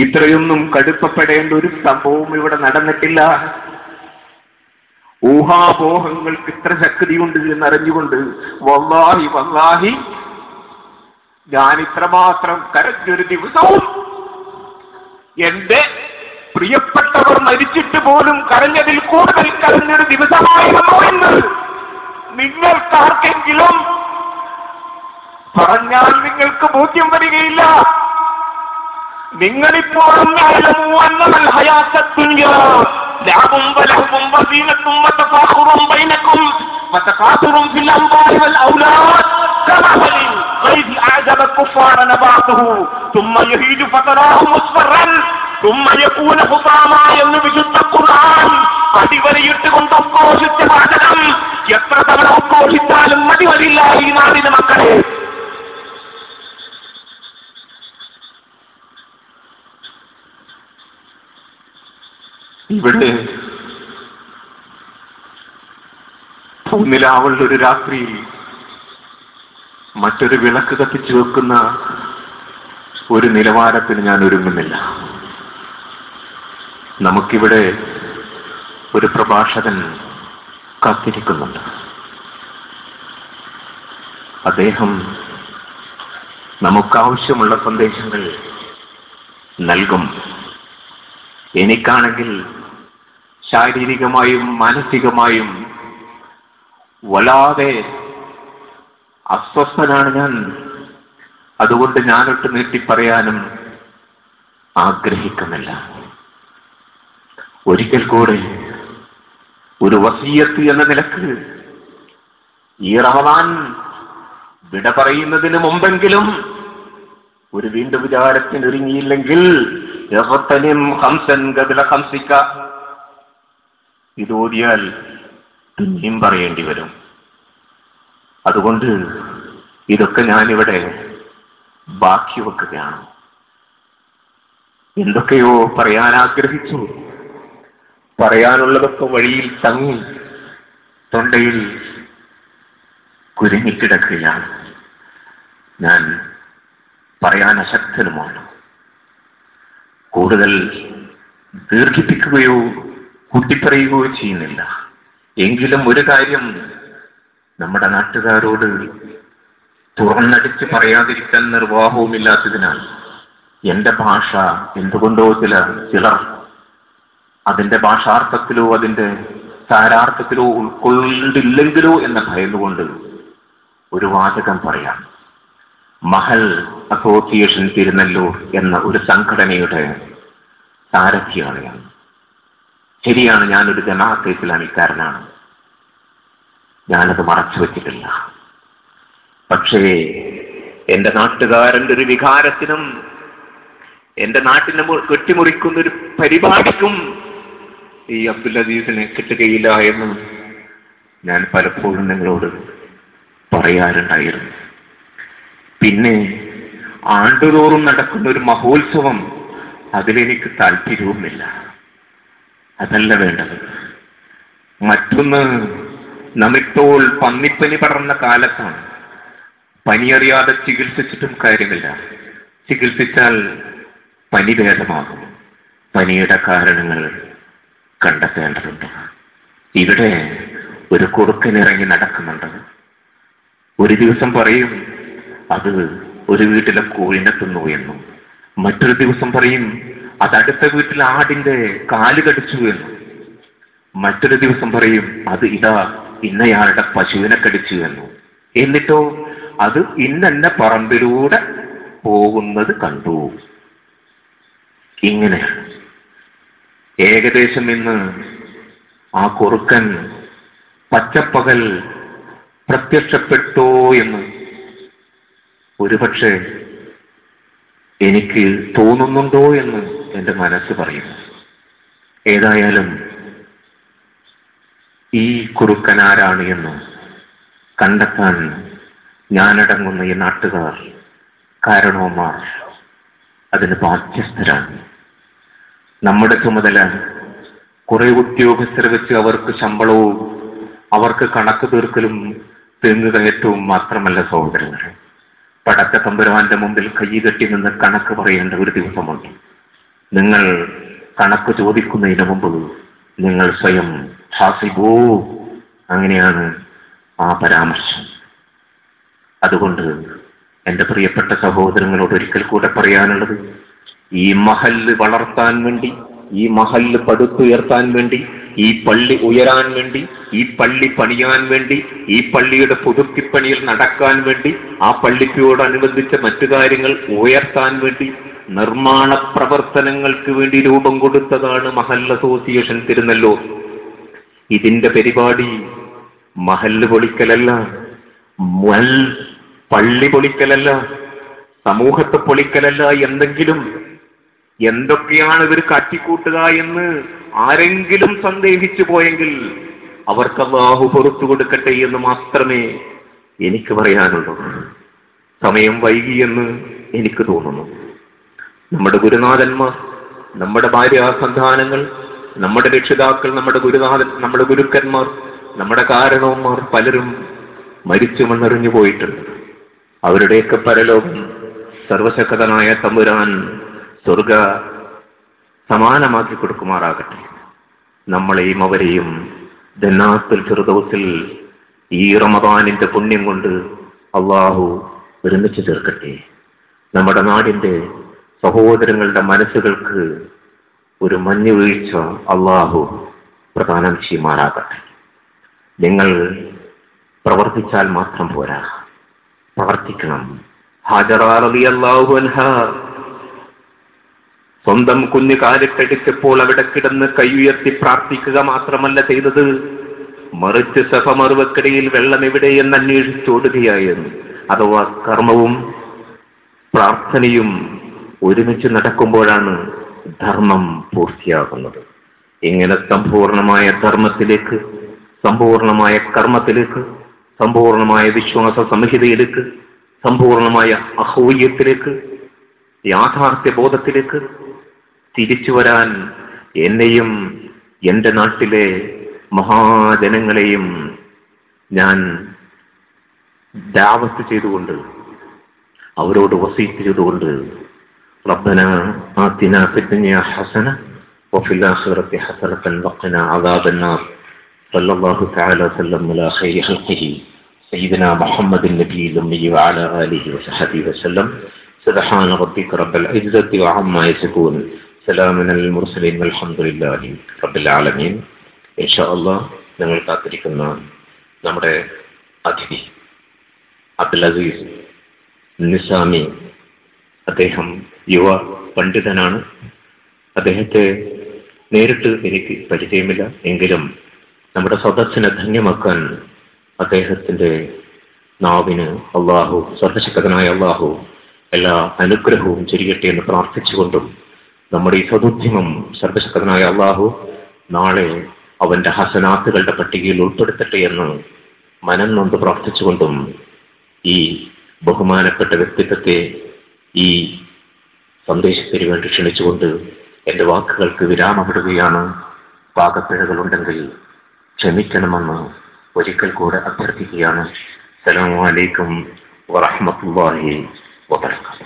ഇത്രയൊന്നും കടുപ്പപ്പെടേണ്ട ഒരു സംഭവം ഇവിടെ നടന്നിട്ടില്ല. ഊഹാപോഹങ്ങൾക്ക് ഇത്ര ശക്തിയുണ്ട് എന്നറിഞ്ഞുകൊണ്ട് വല്ലാഹി വല്ലാഹി ഞാൻ ഇത്രമാത്രം കരഞ്ഞൊരു ദിവസവും എന്റെ പ്രിയപ്പെട്ടവർ മരിച്ചിട്ട് പോലും കരഞ്ഞതിൽ കൂടുതൽ കരഞ്ഞൊരു ദിവസമായിരുന്നു എന്ന് നിങ്ങൾക്കാർക്കെങ്കിലും പറഞ്ഞാൽ നിങ്ങൾക്ക് ബോധ്യം വരികയില്ല. നിങ്ങളിപ്പോഴും എന്ന് വിശുദ്ധ ഖുർആൻ അടിവരയിട്ട് കൊണ്ട് ഉദ്ഘോഷിച്ച വാചകം. എത്ര തവണ ഉദ്ഘോഷിച്ചാലും മതിവരില്ല ഈ നാടിന്. ഇവിടെ ഒരു രാത്രിയിൽ മറ്റൊരു വിളക്ക് കത്തിച്ചു വെക്കുന്ന ഒരു നിലവാരത്തിന് ഞാൻ ഒരുങ്ങുന്നില്ല. നമുക്കിവിടെ ഒരു പ്രഭാഷകൻ കാത്തിരിക്കുന്നുണ്ട്. അദ്ദേഹം നമുക്കാവശ്യമുള്ള സന്ദേശങ്ങൾ നൽകും. എനിക്കാണെങ്കിൽ ശാരീരികമായും മാനസികമായും വല്ലാതെ അസ്വസ്ഥനാണ് ഞാൻ. അതുകൊണ്ട് ഞാനൊട്ട് നീട്ടി പറയാനും ആഗ്രഹിക്കുന്നില്ല. ഒരിക്കൽ കൂടെ ഒരു വസീയത്ത് എന്ന നിലയ്ക്ക് ഈ റമദാൻ വിട പറയുന്നതിന് മുമ്പെങ്കിലും ഒരു വീണ്ടും വിചാരത്തിന് ഒരുങ്ങിയില്ലെങ്കിൽ ഇതോടിയാൽ പിന്നെയും പറയേണ്ടി വരും. അതുകൊണ്ട് ഇതൊക്കെ ഞാനിവിടെ ബാക്കി വെക്കുകയാണ്. എന്തൊക്കെയോ പറയാൻ ആഗ്രഹിച്ചു. പറയാനുള്ളതൊക്കെ വഴിയിൽ തങ്ങി തൊണ്ടയിൽ കുരുങ്ങിക്കിടക്കുകയാണ്. ഞാൻ പറയാൻ അശക്തനുമാണ്. കൂടുതൽ ദീർഘിപ്പിക്കുകയോ കൂട്ടിപ്പറയുകയോ ചെയ്യുന്നില്ല. എങ്കിലും ഒരു കാര്യം നമ്മുടെ നാട്ടുകാരോട് തുറന്നടിച്ച് പറയാതിരിക്കാൻ നിർവാഹവുമില്ലാത്തതിനാൽ എന്റെ ഭാഷ എന്തുകൊണ്ടോ ചില ചിലർ അതിന്റെ ഭാഷാർത്ഥത്തിലോ അതിന്റെ സാരാർത്ഥത്തിലോ ഉൾക്കൊള്ളില്ലെങ്കിലോ എന്ന ഭയന്നുകൊണ്ട് ഒരു വാചകം പറയാം. മഹൽ അസോസിയേഷൻ തിരുനെല്ലൂർ എന്ന ഒരു സംഘടനയുടെ സാരഥിയാണ് ഞാൻ. ശരിയാണ് ഞാനൊരു ജമാഅത്തെ ഇസ്ലാമിക്കാരനാണ് ഞാനത് മറച്ചു വച്ചിട്ടില്ല. പക്ഷേ എന്റെ നാട്ടുകാരന്റെ ഒരു വികാരത്തിനും എന്റെ നാട്ടിനെ കെട്ടിമുറിക്കുന്ന ഒരു പരിപാടിക്കും ഈ അബ്ദുൽ അസീസിനെ കിട്ടുകയില്ല എന്നും ഞാൻ പലപ്പോഴും നിങ്ങളോട് പറയാറുണ്ടായിരുന്നു. പിന്നെ ആണ്ടുതോറും നടക്കുന്ന ഒരു മഹോത്സവം അതിലെനിക്ക് താല്പര്യവുമില്ല. അതല്ല വേണ്ടത്. മറ്റൊന്ന് നമ്മിപ്പോൾ പന്നിപ്പനി പടർന്ന കാലത്താണ്. പനിയറിയാതെ ചികിത്സിച്ചിട്ടും കാര്യമില്ല. ചികിത്സിച്ചാൽ പനി ഭേദമാകും. പനിയുടെ കാരണങ്ങൾ കണ്ടെത്തേണ്ടതുണ്ട്. ഇവിടെ ഒരു കൊടുക്കനിറങ്ങി നടക്കുന്നുണ്ട്. ഒരു ദിവസം പറയും അത് ഒരു വീട്ടിലെ കോഴിനെ തിന്നു എന്നും മറ്റൊരു ദിവസം പറയും അത് അടുത്ത വീട്ടിലെ ആടിന്റെ കാൽ കടിച്ചു എന്ന് മറ്റൊരു ദിവസം പറയും അത് ഇതാ ഇന്നയാളുടെ പശുവിനെ കടിച്ചു എന്നു എന്നിട്ടോ അത് ഇന്നെന്ന പറമ്പിലൂടെ പോകുന്നത് കണ്ടു. ഇങ്ങനെയാണ്. ഏകദേശം ഇന്ന് ആ കുറുക്കൻ പച്ചപ്പകൽ പ്രത്യക്ഷപ്പെട്ടോ എന്ന് ഒരുപക്ഷെ എനിക്ക് തോന്നുന്നുണ്ടോ എന്ന് എന്റെ മനസ്സ് പറയുന്നു. ഏതായാലും ഈ കുറുക്കനാരാണ് എന്ന് കണ്ടെത്താൻ ഞാനടങ്ങുന്ന ഈ നാട്ടുകാർ കാരണവന്മാർ അതിന് ബാധ്യസ്ഥരാണ്. നമ്മുടെ ചുമതല കുറെ ഉദ്യോഗസ്ഥരെ വെച്ച് അവർക്ക് ശമ്പളവും അവർക്ക് കണക്ക് തീർക്കലും തെങ്ങ് കയറ്റവും മാത്രമല്ല സഹോദരങ്ങളെ. പടക്ക തമ്പുരാന്റെ മുമ്പിൽ കൈ കെട്ടി നിന്ന് കണക്ക് പറയേണ്ട ഒരു ദിവസമുണ്ട്. നിങ്ങൾ കണക്ക് ചോദിക്കുന്നതിന് മുമ്പ് നിങ്ങൾ സ്വയം ഹാസിബൂ. അങ്ങനെയാണ് ആ പരാമർശം. അതുകൊണ്ട് എന്റെ പ്രിയപ്പെട്ട സഹോദരങ്ങളോട് ഒരിക്കൽ കൂടെ പറയാനുള്ളത് ഈ മഹൽ വളർത്താൻ വേണ്ടി ഈ മഹല്ല് പടുത്തുയർത്താൻ വേണ്ടി ഈ പള്ളി ഉയരാൻ വേണ്ടി ഈ പള്ളി പണിയാൻ വേണ്ടി ഈ പള്ളിയുടെ പുതുക്കിപ്പണിയിൽ നടക്കാൻ വേണ്ടി ആ പള്ളിക്കോടനുബന്ധിച്ച മറ്റു കാര്യങ്ങൾ ഉയർത്താൻ വേണ്ടി നിർമ്മാണ പ്രവർത്തനങ്ങൾക്ക് വേണ്ടി രൂപം കൊടുത്തതാണ് മഹൽ അസോസിയേഷൻ തിരുനെല്ലൂർ. ഇതിന്റെ പരിപാടി മഹല്ല് പൊളിക്കലല്ല മൽ പള്ളി പൊളിക്കലല്ല സമൂഹത്തെ പൊളിക്കലല്ല എന്തെങ്കിലും എന്തൊക്കെയാണ് ഇവർ കാട്ടിക്കൂട്ടുക എന്ന് ആരെങ്കിലും സന്ദേഹിച്ചു പോയെങ്കിൽ അവർക്ക് അള്ളാഹു പുറത്തു കൊടുക്കട്ടെ എന്ന് മാത്രമേ എനിക്ക് പറയാനുള്ളൂ. സമയം വൈകി എന്ന് എനിക്ക് തോന്നുന്നു. നമ്മുടെ ഗുരുനാഥന്മാർ നമ്മുടെ ഭാര്യ സന്താനങ്ങൾ നമ്മുടെ രക്ഷിതാക്കൾ നമ്മുടെ ഗുരുനാഥൻ നമ്മുടെ ഗുരുക്കന്മാർ നമ്മുടെ കാരണവന്മാർ പലരും മരിച്ചു മണ്ണെറിഞ്ഞു പോയിട്ടുണ്ട്. അവരുടെയൊക്കെ പരലോകം സർവശക്തനായ തമ്പുരാൻ സ്വർഗ സമാനമാക്കി കൊടുക്കുമാറാകട്ടെ. നമ്മളെയും അവരെയും ദന്നാസ്തുൽ ഫിർദൗസിൽ ഈ റമദാനിന്റെ പുണ്യം കൊണ്ട് അള്ളാഹു ഒരുമിച്ച് ചേർക്കട്ടെ. നമ്മുടെ നാടിന്റെ സഹോദരങ്ങളുടെ മനസ്സുകൾക്ക് ഒരു മഞ്ഞു വീഴ്ച അള്ളാഹു പ്രദാനം ചെയ്യുമാറാകട്ടെ. നിങ്ങൾ പ്രവർത്തിച്ചാൽ മാത്രം പോരാ. പ്രവർത്തിക്കണം. അൻഹ സ്വന്തം കുഞ്ഞു കാലിട്ടടിച്ചപ്പോൾ അവിടെ കിടന്ന് കൈയുയർത്തി പ്രാർത്ഥിക്കുക മാത്രമല്ല ചെയ്തത്. മറിച്ച് സഭമറുവക്കരയിൽ വെള്ളം എവിടെയെന്ന് അന്വേഷിച്ചോടുകയായിരുന്നു അഥവാ കർമ്മവും പ്രാർത്ഥനയും ഒരുമിച്ച് നടക്കുമ്പോഴാണ് ധർമ്മം പൂർത്തിയാകുന്നത്. ഇങ്ങനെ സമ്പൂർണമായ ധർമ്മത്തിലേക്ക് സമ്പൂർണമായ കർമ്മത്തിലേക്ക് സമ്പൂർണമായ വിശ്വാസ സംഹിതയിലേക്ക് സമ്പൂർണമായ അഹൂയത്തിലേക്ക് യാഥാർത്ഥ്യ ബോധത്തിലേക്ക് തിരിച്ചു വരാൻ എന്നെയും എൻ്റെ നാട്ടിലെ മഹാജനങ്ങളെയും ഞാൻ ദാവത്ത് ചെയ്തുകൊണ്ട് അവരോട് വസീത്ത് ചെയ്തുകൊണ്ട് ربنا آتنا في الدنيا حسنة وفي الآخرة حسنة وقنا عذاب النار صلى الله تعالى وسلم على خير خلقه سيدنا محمد النبي الأمي وعلى آله وصحبه وسلم سبحان ربك رب العزة وعما يصفون سلام على المرسلين والحمد لله رب العالمين إن شاء الله ഞങ്ങൾ കാത്തിരിക്കുന്ന നമ്മുടെ അതിഥി അബ്ദുൽ അസീസ് നിസാമി അദ്ദേഹം യുവ പണ്ഡിതനാണ് അദ്ദേഹത്തെ നേരിട്ട് എനിക്ക് പരിചയമില്ല എങ്കിലും നമ്മുടെ സദസ്സിനെ ധന്യമാക്കാൻ അദ്ദേഹത്തിന്റെ നാവിന് അള്ളാഹു സർവശക്തനായ അള്ളാഹു എല്ലാ അനുഗ്രഹവും ചെരിയട്ടെ എന്ന് പ്രാർത്ഥിച്ചുകൊണ്ടും നമ്മുടെ ഈ സദുദ്ധിമം സർവശക്തനായ അള്ളാഹു നാളെ അവന്റെ ഹസനാത്തുകളുടെ പട്ടികയിൽ ഉൾപ്പെടുത്തട്ടെ എന്ന് മനം നൊന്ത് പ്രാർത്ഥിച്ചുകൊണ്ടും ഈ ബഹുമാനപ്പെട്ട വ്യക്തിത്വത്തെ ഈ സന്ദേശത്തിന് വേണ്ടി ക്ഷണിച്ചുകൊണ്ട് എന്റെ വാക്കുകൾക്ക് വിരാമമിടുകയാണ്. പാകപ്പിഴകളുണ്ടെങ്കിൽ ക്ഷമിക്കണമെന്ന് ഒരിക്കൽ കൂടെ അഭ്യർത്ഥിക്കുകയാണ്. അസ്സലാമു അലൈക്കും വറഹ്മത്തുള്ളാഹി വബറകാതുഹു.